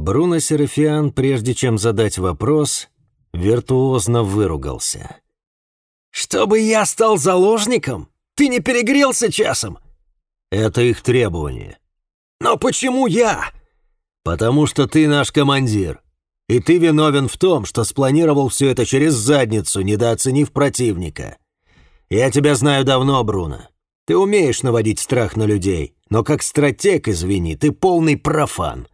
Бруно Серафиан, прежде чем задать вопрос, виртуозно выругался. «Чтобы я стал заложником? Ты не перегрелся часом?» «Это их требование». «Но почему я?» «Потому что ты наш командир, и ты виновен в том, что спланировал все это через задницу, недооценив противника. Я тебя знаю давно, Бруно. Ты умеешь наводить страх на людей, но как стратег, извини, ты полный профан.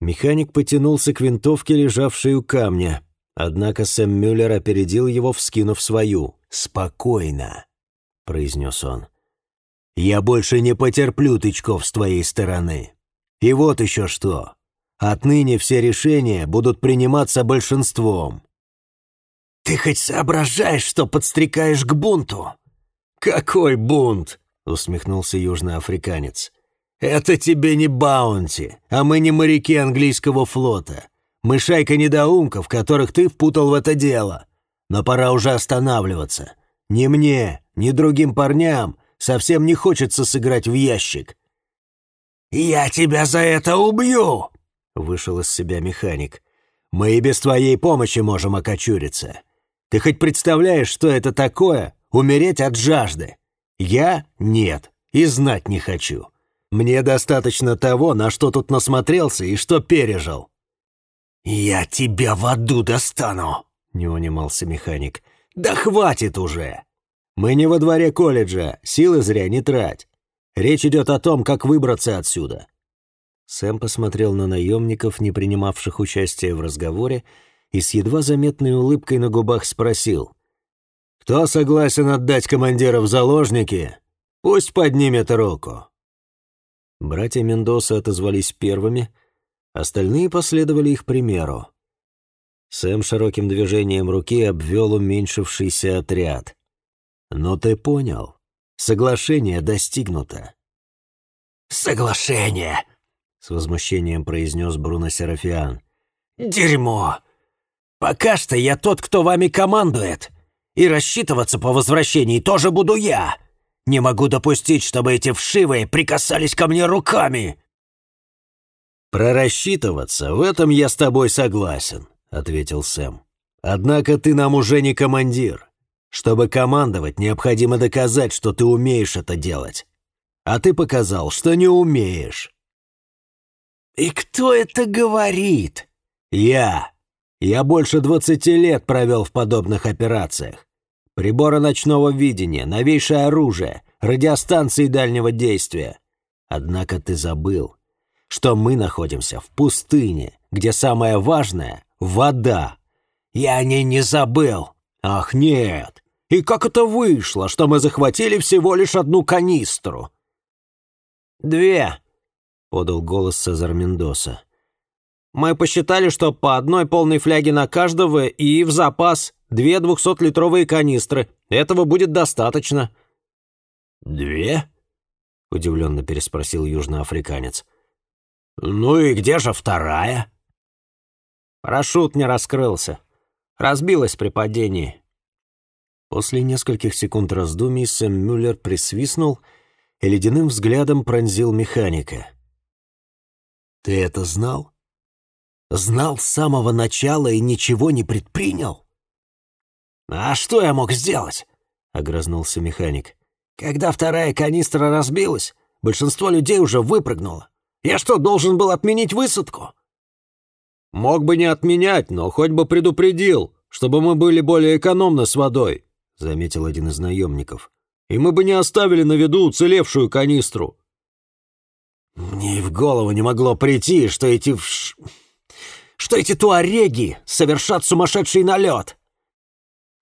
Механик потянулся к винтовке, лежавшей у камня. Однако Сэм Мюллер опередил его, вскинув свою. «Спокойно», — произнес он. «Я больше не потерплю тычков с твоей стороны. И вот еще что. Отныне все решения будут приниматься большинством». «Ты хоть соображаешь, что подстрекаешь к бунту?» «Какой бунт?» — усмехнулся южноафриканец. «Это тебе не баунти, а мы не моряки английского флота. Мы шайка недоумков, которых ты впутал в это дело. Но пора уже останавливаться. Ни мне, ни другим парням совсем не хочется сыграть в ящик». «Я тебя за это убью!» — вышел из себя механик. «Мы и без твоей помощи можем окочуриться. Ты хоть представляешь, что это такое — умереть от жажды? Я — нет, и знать не хочу». Мне достаточно того, на что тут насмотрелся и что пережил». «Я тебя в аду достану!» — не унимался механик. «Да хватит уже! Мы не во дворе колледжа, силы зря не трать. Речь идет о том, как выбраться отсюда». Сэм посмотрел на наемников, не принимавших участия в разговоре, и с едва заметной улыбкой на губах спросил. «Кто согласен отдать командира в заложники? Пусть поднимет руку». Братья Мендоса отозвались первыми, остальные последовали их примеру. Сэм широким движением руки обвел уменьшившийся отряд. «Ну ты понял. Соглашение достигнуто». «Соглашение!» — с возмущением произнес Бруно Серафиан. «Дерьмо! Пока что я тот, кто вами командует, и рассчитываться по возвращении тоже буду я!» Не могу допустить, чтобы эти вшивые прикасались ко мне руками!» «Прорассчитываться, в этом я с тобой согласен», — ответил Сэм. «Однако ты нам уже не командир. Чтобы командовать, необходимо доказать, что ты умеешь это делать. А ты показал, что не умеешь». «И кто это говорит?» «Я. Я больше двадцати лет провел в подобных операциях. Приборы ночного видения, новейшее оружие, радиостанции дальнего действия. Однако ты забыл, что мы находимся в пустыне, где самое важное — вода. Я о ней не забыл. Ах, нет. И как это вышло, что мы захватили всего лишь одну канистру? «Две», — подал голос Цезар Мендоса. «Мы посчитали, что по одной полной фляге на каждого и в запас Две двухсотлитровые канистры. Этого будет достаточно». «Две?» — удивленно переспросил южноафриканец. «Ну и где же вторая?» Парашют не раскрылся. Разбилась при падении. После нескольких секунд раздумий Сэм Мюллер присвистнул и ледяным взглядом пронзил механика. «Ты это знал? Знал с самого начала и ничего не предпринял?» «А что я мог сделать?» — огрызнулся механик. «Когда вторая канистра разбилась, большинство людей уже выпрыгнуло. Я что, должен был отменить высадку?» «Мог бы не отменять, но хоть бы предупредил, чтобы мы были более экономны с водой», — заметил один из наемников. «И мы бы не оставили на виду уцелевшую канистру». «Мне и в голову не могло прийти, что эти... Вш... что эти туареги совершат сумасшедший налет!»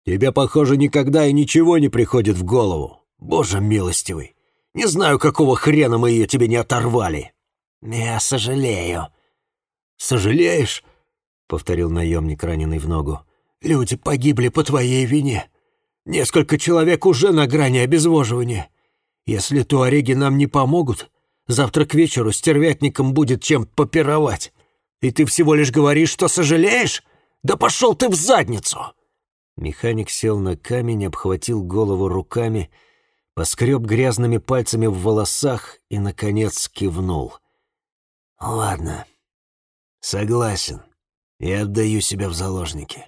Тебе, похоже, никогда и ничего не приходит в голову. Боже милостивый, не знаю, какого хрена мы ее тебе не оторвали. Я сожалею. Сожалеешь? Повторил наемник, раненый в ногу. Люди погибли по твоей вине. Несколько человек уже на грани обезвоживания. Если туареги нам не помогут, завтра к вечеру стервятникам будет чем попировать. И ты всего лишь говоришь, что сожалеешь? Да пошел ты в задницу!» Механик сел на камень, обхватил голову руками, поскреб грязными пальцами в волосах и, наконец, кивнул. «Ладно, «Согласен. И отдаю себя в заложники».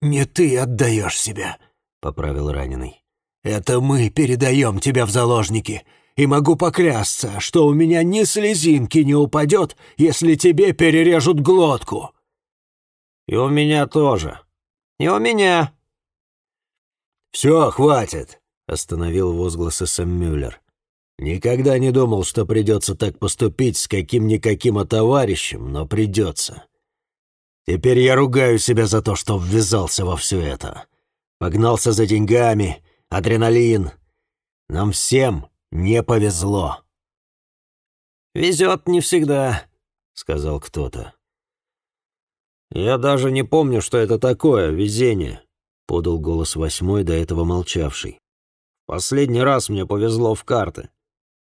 «Не ты отдаешь себя», — поправил раненый. «Это мы передаем тебя в заложники, и могу поклясться, что у меня ни слезинки не упадет, если тебе перережут глотку». «И у меня тоже. И у меня». «Все, хватит», — остановил возгласы Сэм Мюллер. «Никогда не думал, что придется так поступить с каким-никаким товарищем, но придется. Теперь я ругаю себя за то, что ввязался во все это. Погнался за деньгами, адреналин. Нам всем не повезло». «Везет не всегда», — сказал кто-то. «Я даже не помню, что это такое, везение», — подал голос восьмой, до этого молчавший. «Последний раз мне повезло в карты.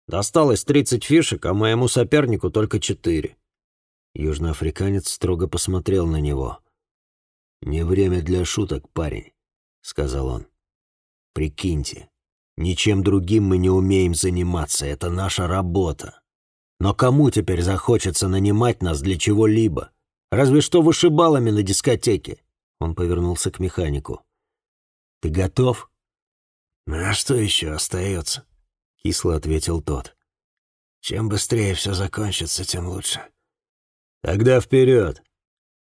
Досталось тридцать фишек, а моему сопернику только четыре». Южноафриканец строго посмотрел на него. «Не время для шуток, парень», — сказал он. «Прикиньте, ничем другим мы не умеем заниматься, это наша работа. Но кому теперь захочется нанимать нас для чего-либо? Разве что вышибалами на дискотеке. Он повернулся к механику. «Ты готов?» «А что еще остается?» — кисло ответил тот. «Чем быстрее все закончится, тем лучше». «Тогда вперед!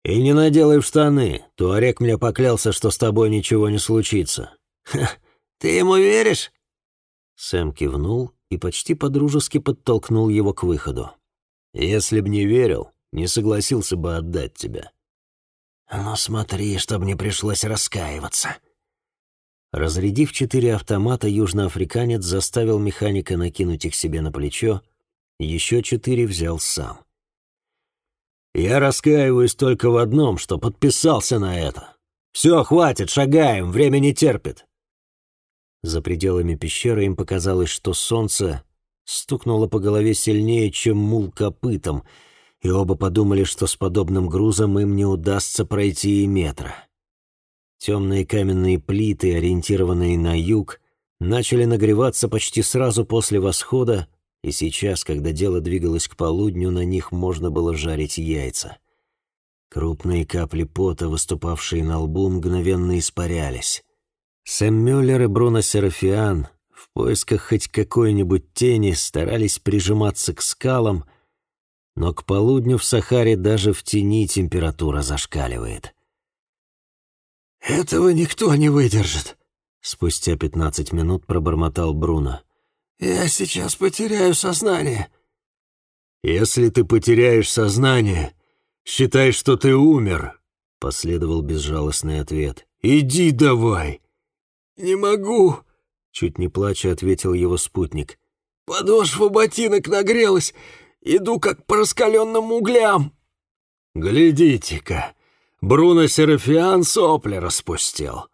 И не наделай в штаны, Туарек мне поклялся, что с тобой ничего не случится». «Ха, ты ему веришь?» Сэм кивнул и почти подружески подтолкнул его к выходу. «Если б не верил, не согласился бы отдать тебя». «Ну смотри, чтобы не пришлось раскаиваться». Разрядив четыре автомата, южноафриканец заставил механика накинуть их себе на плечо, еще четыре взял сам. «Я раскаиваюсь только в одном, что подписался на это. Все, хватит, шагаем, время не терпит». За пределами пещеры им показалось, что солнце стукнуло по голове сильнее, чем мул копытом — и оба подумали, что с подобным грузом им не удастся пройти и метра. Темные каменные плиты, ориентированные на юг, начали нагреваться почти сразу после восхода, и сейчас, когда дело двигалось к полудню, на них можно было жарить яйца. Крупные капли пота, выступавшие на лбу, мгновенно испарялись. Сэм Мюллер и Бруно Серафиан в поисках хоть какой-нибудь тени старались прижиматься к скалам, но к полудню в Сахаре даже в тени температура зашкаливает. «Этого никто не выдержит», — спустя пятнадцать минут пробормотал Бруно. «Я сейчас потеряю сознание». «Если ты потеряешь сознание, считай, что ты умер», — последовал безжалостный ответ. «Иди давай». «Не могу», — чуть не плача ответил его спутник. «Подошва ботинок нагрелась, Иду как по раскаленным углям». «Глядите-ка, Бруно Серафиан сопли распустил.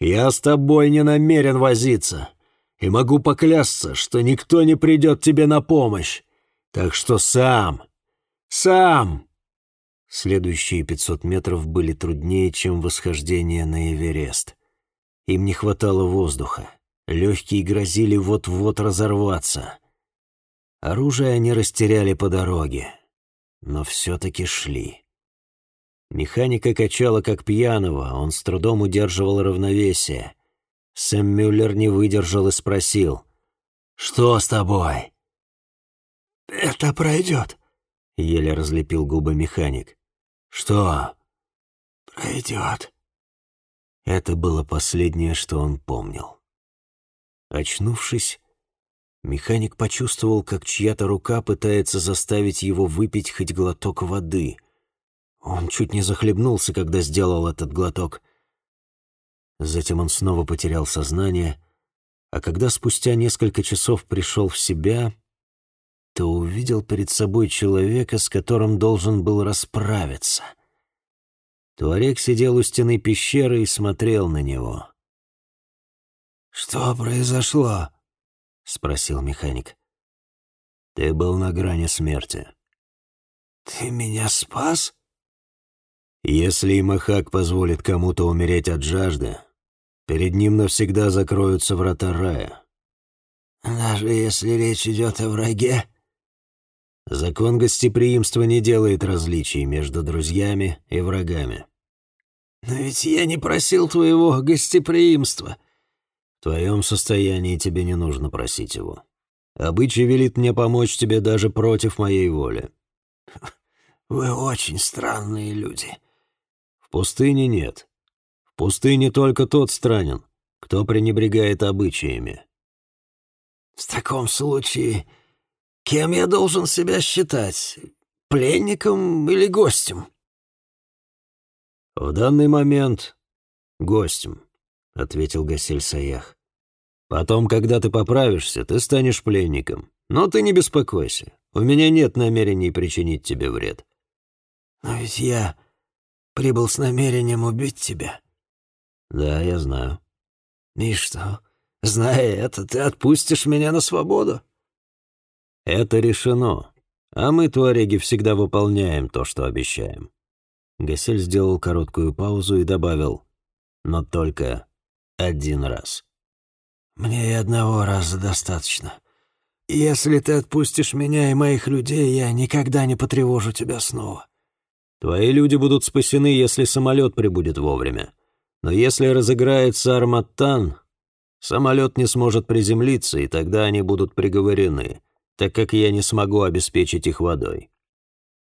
Я с тобой не намерен возиться, и могу поклясться, что никто не придет тебе на помощь. Так что сам, сам...» Следующие пятьсот метров были труднее, чем восхождение на Эверест. Им не хватало воздуха. Легкие грозили вот-вот разорваться. Оружие они растеряли по дороге, но все-таки шли. Механика качала как пьяного, он с трудом удерживал равновесие. Сэм Мюллер не выдержал и спросил. «Что с тобой?» «Это пройдет», — еле разлепил губы механик. «Что?» «Пройдет». Это было последнее, что он помнил. Очнувшись, Механик почувствовал, как чья-то рука пытается заставить его выпить хоть глоток воды. Он чуть не захлебнулся, когда сделал этот глоток. Затем он снова потерял сознание, а когда спустя несколько часов пришел в себя, то увидел перед собой человека, с которым должен был расправиться. Туарек сидел у стены пещеры и смотрел на него. «Что произошло?» — спросил механик. «Ты был на грани смерти». «Ты меня спас?» «Если Имахак позволит кому-то умереть от жажды, перед ним навсегда закроются врата рая». «Даже если речь идет о враге?» Закон гостеприимства не делает различий между друзьями и врагами. Но ведь я не просил твоего гостеприимства. В твоем состоянии тебе не нужно просить его. Обычай велит мне помочь тебе даже против моей воли. Вы очень странные люди. В пустыне нет. В пустыне только тот странен, кто пренебрегает обычаями. В таком случае, кем я должен себя считать? Пленником или гостем? В данный момент гостем, ответил Гасель Саях. Потом, когда ты поправишься, ты станешь пленником. Но ты не беспокойся. У меня нет намерений причинить тебе вред. Но ведь я прибыл с намерением убить тебя. Да, я знаю. И что? Зная это, ты отпустишь меня на свободу? Это решено. А мы, туареги, всегда выполняем то, что обещаем. Гасель сделал короткую паузу и добавил, но только один раз. Мне и одного раза достаточно. Если ты отпустишь меня и моих людей, я никогда не потревожу тебя снова. Твои люди будут спасены, если самолет прибудет вовремя. Но если разыграется Арматтан, Самолет не сможет приземлиться, и тогда они будут приговорены, так как я не смогу обеспечить их водой».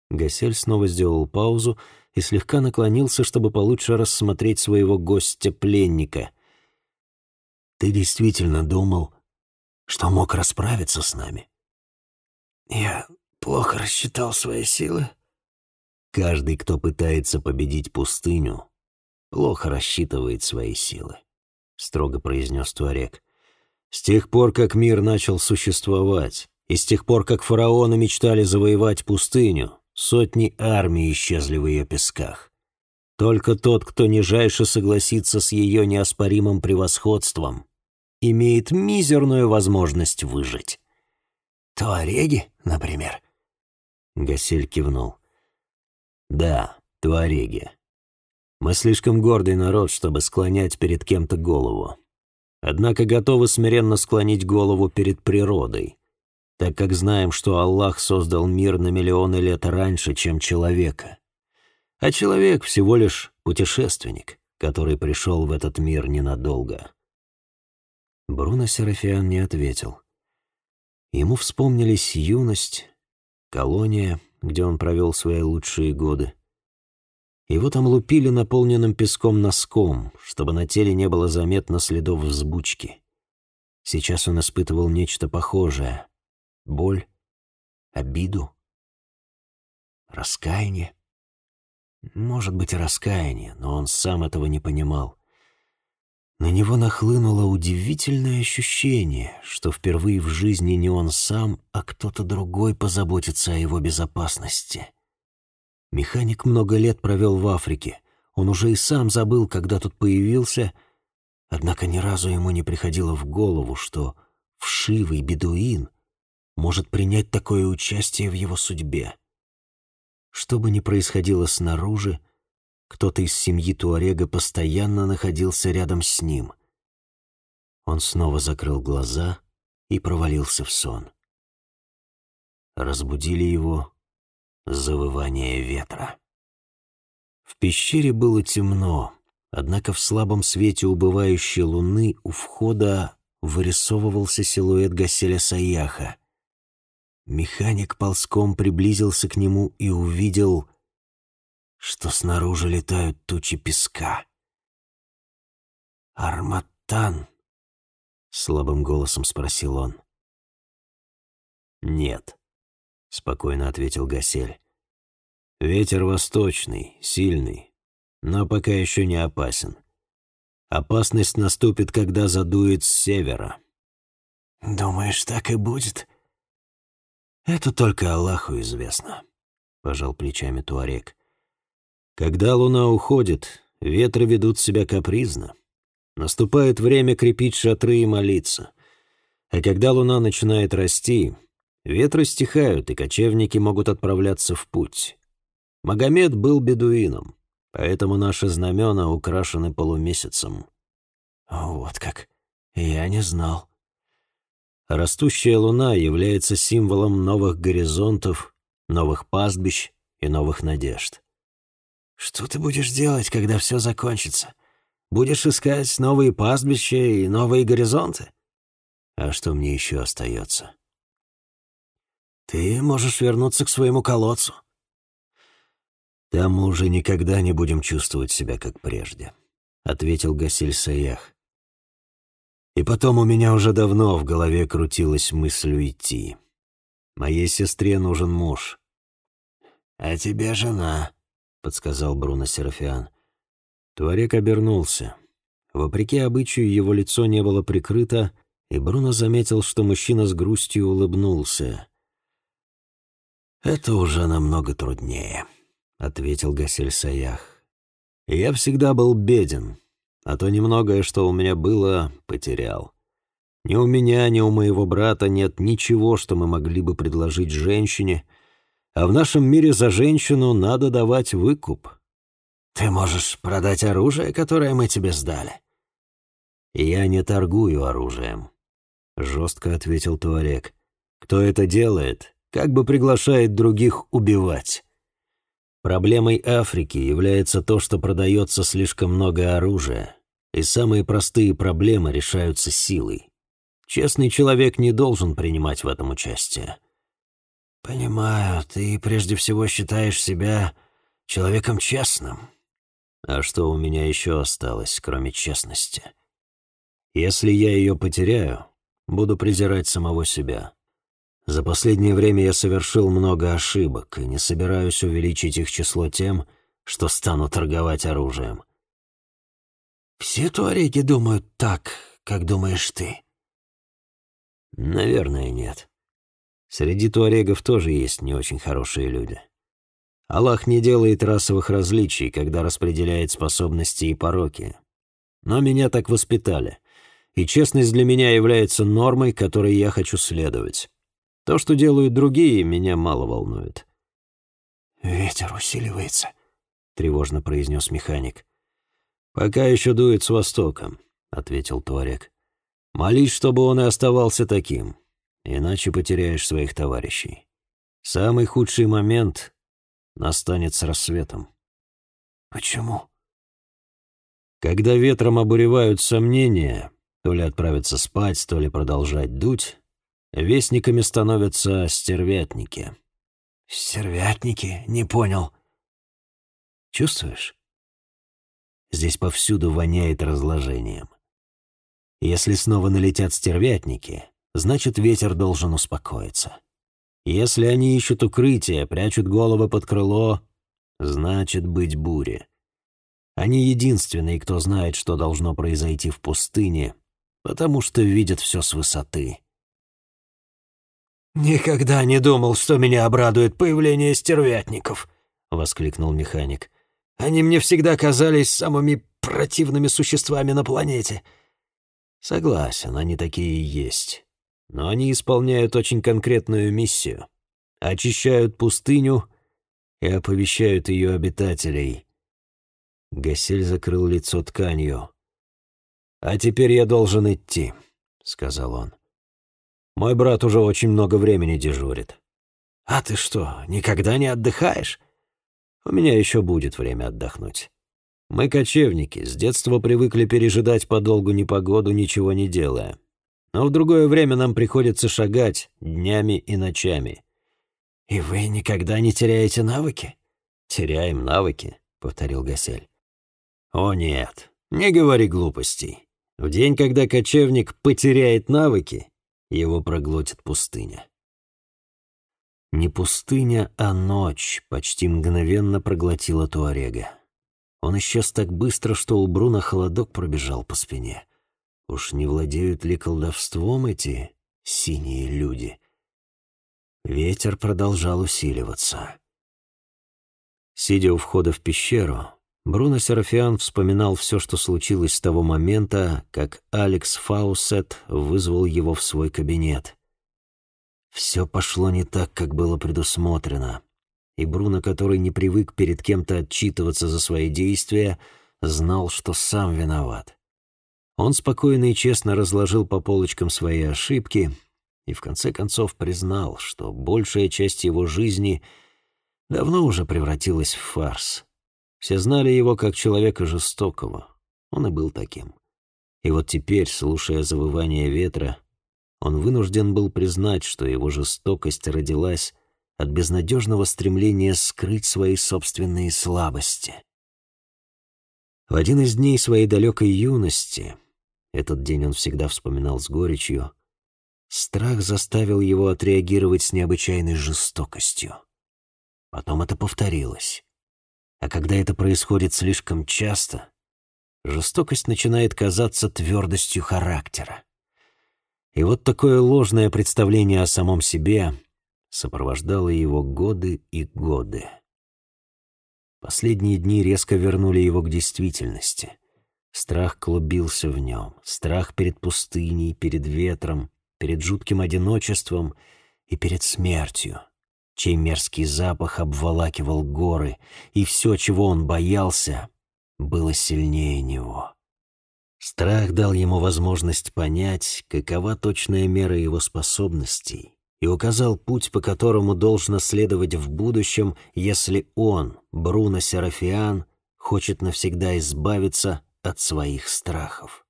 Гасель снова сделал паузу и слегка наклонился, чтобы получше рассмотреть своего гостя-пленника. «Ты действительно думал, что мог расправиться с нами?» «Я плохо рассчитал свои силы». «Каждый, кто пытается победить пустыню, плохо рассчитывает свои силы. — строго произнес Туарек. «С тех пор, как мир начал существовать, и с тех пор, как фараоны мечтали завоевать пустыню, сотни армий исчезли в ее песках. Только тот, кто нижайше согласится с ее неоспоримым превосходством, имеет мизерную возможность выжить». «Туареги, например?» Гасель кивнул. «Да, туареги. Мы слишком гордый народ, чтобы склонять перед кем-то голову. Однако готовы смиренно склонить голову перед природой, так как знаем, что Аллах создал мир на миллионы лет раньше, чем человека. А человек всего лишь путешественник, который пришел в этот мир ненадолго. Бруно Серафиан не ответил. Ему вспомнились юность, колония, где он провел свои лучшие годы, его там лупили наполненным песком носком, чтобы на теле не было заметно следов взбучки. Сейчас он испытывал нечто похожее. Боль, обиду, раскаяние. Может быть, раскаяние, но он сам этого не понимал. На него нахлынуло удивительное ощущение, что впервые в жизни не он сам, а кто-то другой позаботится о его безопасности. Механик много лет провел в Африке. Он уже и сам забыл, когда тут появился, однако ни разу ему не приходило в голову, что вшивый бедуин может принять такое участие в его судьбе. Что бы ни происходило снаружи, кто-то из семьи Туарега постоянно находился рядом с ним. Он снова закрыл глаза и провалился в сон. Разбудили его завывание ветра. В пещере было темно, однако в слабом свете убывающей луны у входа вырисовывался силуэт Гаселя Саяха. Механик ползком приблизился к нему и увидел, что снаружи летают тучи песка. «Арматан?» — слабым голосом спросил он. «Нет», — спокойно ответил Гасель. «Ветер восточный, сильный, но пока еще не опасен. Опасность наступит, когда задует с севера». «Думаешь, так и будет?» «Это только Аллаху известно», — пожал плечами Туарек. «Когда луна уходит, ветры ведут себя капризно. Наступает время крепить шатры и молиться. А когда луна начинает расти, Ветры стихают, и кочевники могут отправляться в путь. Магомед был бедуином, поэтому наши знамена украшены полумесяцем. Вот как. Я не знал. Растущая луна является символом новых горизонтов новых пастбищ и новых надежд. Что ты будешь делать, когда все закончится? Будешь искать новые пастбища и новые горизонты? А что мне еще остается? Ты можешь вернуться к своему колодцу. Там мы уже никогда не будем чувствовать себя как прежде, — ответил Гасиль Саях. И потом у меня уже давно в голове крутилась мысль уйти. Моей сестре нужен муж. «А тебе жена», — подсказал Бруно Серафиан. Туарек обернулся. Вопреки обычаю его лицо не было прикрыто, и Бруно заметил, что мужчина с грустью улыбнулся. «Это уже намного труднее», — ответил Гасель Саях. «Я всегда был беден, а то немногое, что у меня было, потерял. Ни у меня, ни у моего брата нет ничего, что мы могли бы предложить женщине, а в нашем мире за женщину надо давать выкуп. Ты можешь продать оружие, которое мы тебе сдали. Я не торгую оружием, жестко ответил Туарек. Кто это делает, как бы приглашает других убивать. Проблемой Африки является то, что продается слишком много оружия, и самые простые проблемы решаются силой. Честный человек не должен принимать в этом участие. «Понимаю, ты прежде всего считаешь себя человеком честным. А что у меня еще осталось, кроме честности? Если я ее потеряю, буду презирать самого себя. За последнее время я совершил много ошибок и не собираюсь увеличить их число тем, что стану торговать оружием. Все туареги думают так, как думаешь ты. Наверное, нет. Среди туарегов тоже есть не очень хорошие люди. Аллах не делает расовых различий, когда распределяет способности и пороки. Но меня так воспитали, и честность для меня является нормой, которой я хочу следовать. То, что делают другие, меня мало волнует. «Ветер усиливается», — тревожно произнес механик. «Пока еще дует с востока», — ответил Туарек. «Молись, чтобы он и оставался таким, иначе потеряешь своих товарищей. Самый худший момент настанет с рассветом». «Почему?» Когда ветром обуревают сомнения, то ли отправиться спать, то ли продолжать дуть, Вестниками становятся стервятники. Стервятники? Не понял. Чувствуешь? Здесь повсюду воняет разложением. Если снова налетят стервятники, значит, ветер должен успокоиться. Если они ищут укрытие, прячут головы под крыло, значит быть буре. Они единственные, кто знает, что должно произойти в пустыне, потому что видят все с высоты. «Никогда не думал, что меня обрадует появление стервятников», — воскликнул механик. «Они мне всегда казались самыми противными существами на планете». «Согласен, они такие и есть. Но они исполняют очень конкретную миссию. Очищают пустыню и оповещают ее обитателей». Гасель закрыл лицо тканью. «А теперь я должен идти», — сказал он. Мой брат уже очень много времени дежурит. А ты что, никогда не отдыхаешь? У меня еще будет время отдохнуть. Мы кочевники, с детства привыкли пережидать подолгу непогоду, ничего не делая. Но в другое время нам приходится шагать днями и ночами. И вы никогда не теряете навыки? Теряем навыки, повторил Гасель. О нет, не говори глупостей. В день, когда кочевник потеряет навыки, его проглотит пустыня. Не пустыня, а ночь почти мгновенно проглотила Туарега. Он исчез так быстро, что у Бруна холодок пробежал по спине. Уж не владеют ли колдовством эти синие люди? Ветер продолжал усиливаться. Сидя у входа в пещеру, Бруно Серафиан вспоминал все, что случилось с того момента, как Алекс Фаусет вызвал его в свой кабинет. Все пошло не так, как было предусмотрено. И Бруно, который не привык перед кем-то отчитываться за свои действия, знал, что сам виноват. Он спокойно и честно разложил по полочкам свои ошибки и в конце концов признал, что большая часть его жизни давно уже превратилось в фарс. Все знали его как человека жестокого. Он и был таким. И вот теперь, слушая завывание ветра, он вынужден был признать, что его жестокость родилась от безнадежного стремления скрыть свои собственные слабости. В один из дней своей далекой юности, этот день он всегда вспоминал с горечью, страх заставил его отреагировать с необычайной жестокостью. Потом это повторилось. А когда это происходит слишком часто, жестокость начинает казаться твердостью характера. И вот такое ложное представление о самом себе сопровождало его годы и годы. Последние дни резко вернули его к действительности. Страх клубился в нем, страх перед пустыней, перед ветром, перед жутким одиночеством и перед смертью, чей мерзкий запах обволакивал горы, и все, чего он боялся, было сильнее него. Страх дал ему возможность понять, какова точная мера его способностей, и указал путь, по которому должно следовать в будущем, если он, Бруно Серафиан, хочет навсегда избавиться от своих страхов.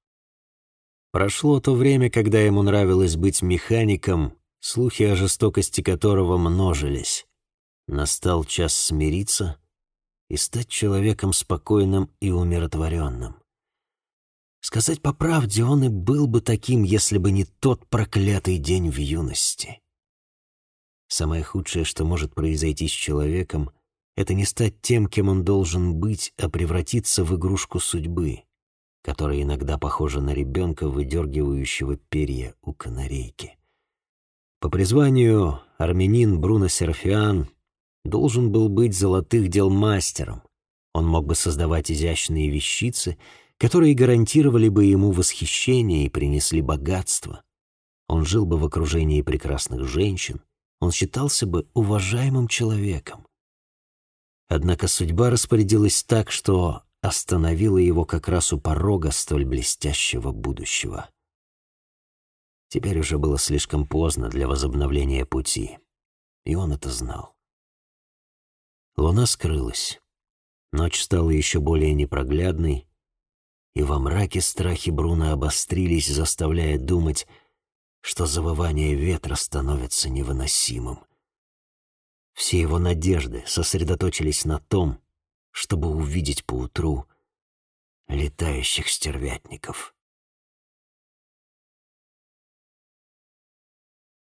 Прошло то время, когда ему нравилось быть механиком, слухи о жестокости которого множились. Настал час смириться и стать человеком спокойным и умиротворенным. Сказать по правде, он и был бы таким, если бы не тот проклятый день в юности. Самое худшее, что может произойти с человеком, это не стать тем, кем он должен быть, а превратиться в игрушку судьбы, которая иногда похожа на ребенка, выдергивающего перья у канарейки. По призванию армянин Бруно Серафиан должен был быть золотых дел мастером. Он мог бы создавать изящные вещицы — которые гарантировали бы ему восхищение и принесли богатство. Он жил бы в окружении прекрасных женщин, он считался бы уважаемым человеком. Однако судьба распорядилась так, что остановила его как раз у порога столь блестящего будущего. Теперь уже было слишком поздно для возобновления пути, и он это знал. Луна скрылась. Ночь стала еще более непроглядной, и во мраке страхи Бруно обострились, заставляя думать, что завывание ветра становится невыносимым. Все его надежды сосредоточились на том, чтобы увидеть поутру летающих стервятников.